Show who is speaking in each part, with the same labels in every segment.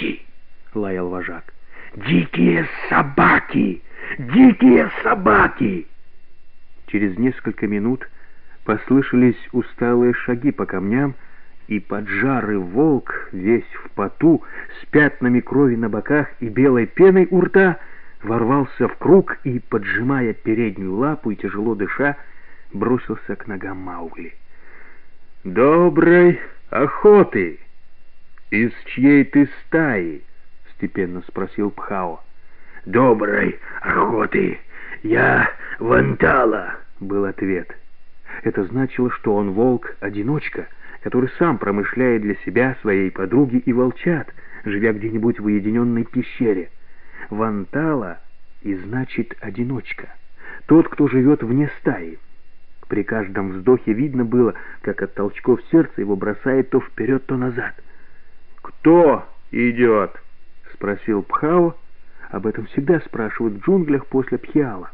Speaker 1: собаки!» — лаял вожак. «Дикие собаки! Дикие собаки!» Через несколько минут послышались усталые шаги по камням, и поджарый волк, весь в поту, с пятнами крови на боках и белой пеной у рта, ворвался в круг и, поджимая переднюю лапу и тяжело дыша, бросился к ногам Маугли. «Доброй охоты! Из чьей ты стаи?» — степенно спросил Пхао. «Доброй охоты! Я Вантала!» — был ответ. Это значило, что он волк-одиночка — который сам промышляет для себя, своей подруги и волчат, живя где-нибудь в уединенной пещере. Вантала и значит одиночка, тот, кто живет вне стаи. При каждом вздохе видно было, как от толчков сердца его бросает то вперед, то назад. «Кто идет?» — спросил Пхао. Об этом всегда спрашивают в джунглях после Пхиала.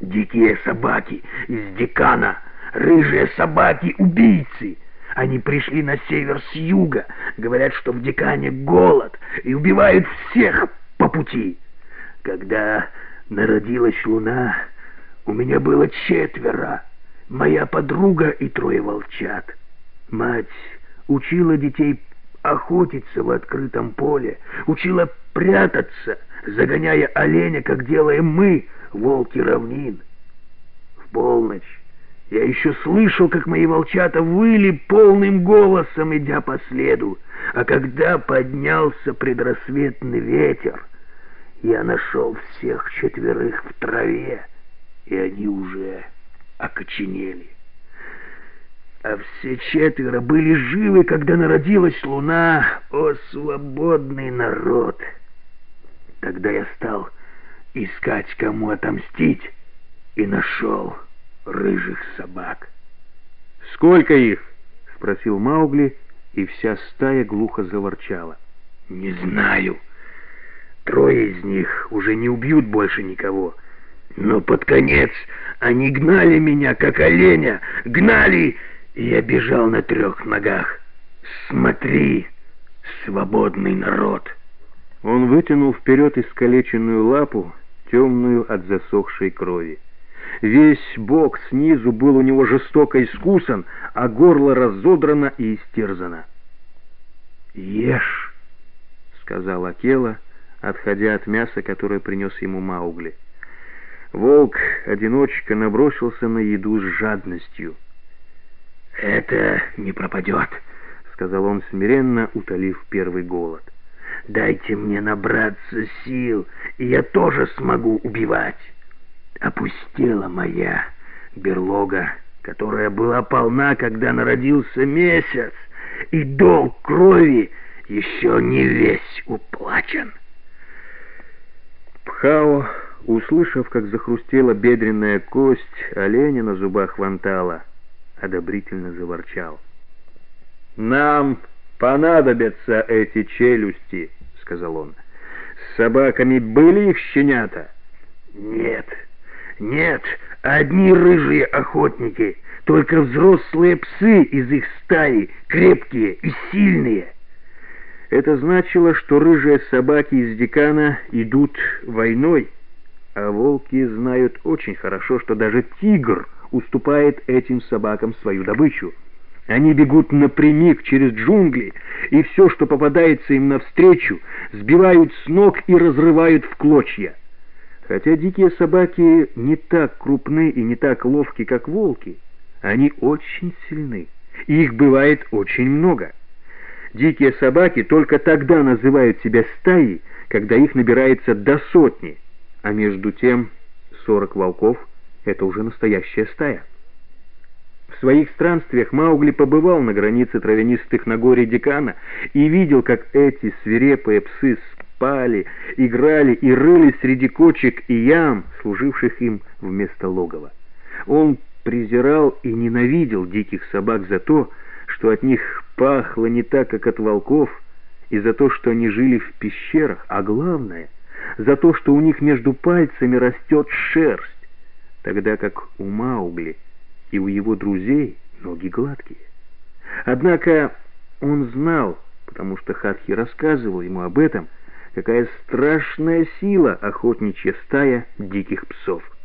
Speaker 1: «Дикие собаки из Декана, рыжие собаки-убийцы!» Они пришли на север с юга, говорят, что в Декане голод, и убивают всех по пути. Когда народилась луна, у меня было четверо, моя подруга и трое волчат. Мать учила детей охотиться в открытом поле, учила прятаться, загоняя оленя, как делаем мы, волки равнин. В полночь я еще слышал, как мои волчата выли полным голосом, идя по следу. А когда поднялся предрассветный ветер, я нашел всех четверых в траве, и они уже окоченели. А все четверо были живы, когда народилась луна, о свободный народ. Тогда я стал искать, кому отомстить, и нашел рыжих собак. «Сколько их?» — спросил Маугли, и вся стая глухо заворчала. «Не знаю. Трое из них уже не убьют больше никого. Но под конец они гнали меня, как оленя, гнали, я бежал на трех ногах. Смотри, свободный народ!» Он вытянул вперед искалеченную лапу, темную от засохшей крови. Весь бок снизу был у него жестоко искусан, а горло разодрано и истерзано. «Ешь!» — сказал Акела, отходя от мяса, которое принес ему Маугли. Волк-одиночка набросился на еду с жадностью. «Это не пропадет», — сказал он смиренно, утолив первый голод. «Дайте мне набраться сил, и я тоже смогу убивать» опустела моя берлога, которая была полна, когда народился месяц, и долг крови еще не весь уплачен. Пхао, услышав, как захрустела бедренная кость оленя на зубах вантала, одобрительно заворчал. «Нам понадобятся эти челюсти», — сказал он. «С собаками были их щенята?» «Нет», нет, одни рыжие охотники, только взрослые псы из их стаи, крепкие и сильные. Это значило, что рыжие собаки из декана идут войной, а волки знают очень хорошо, что даже тигр уступает этим собакам свою добычу. Они бегут напрямик через джунгли, и все, что попадается им навстречу, сбивают с ног и разрывают в клочья. Хотя дикие собаки не так крупны и не так ловки, как волки, они очень сильны, и их бывает очень много. Дикие собаки только тогда называют себя стаей, когда их набирается до сотни, а между тем сорок волков — это уже настоящая стая. В своих странствиях Маугли побывал на границе травянистых Нагорий Декана и видел, как эти свирепые псы спали, играли и рыли среди кочек и ям, служивших им вместо логова. Он презирал и ненавидел диких собак за то, что от них пахло не так, как от волков, и за то, что они жили в пещерах, а главное, за то, что у них между пальцами растет шерсть, тогда как у Маугли и у его друзей ноги гладкие. Однако он знал, потому что Хатхи рассказывал ему об этом, какая страшная сила охотничья стая диких псов.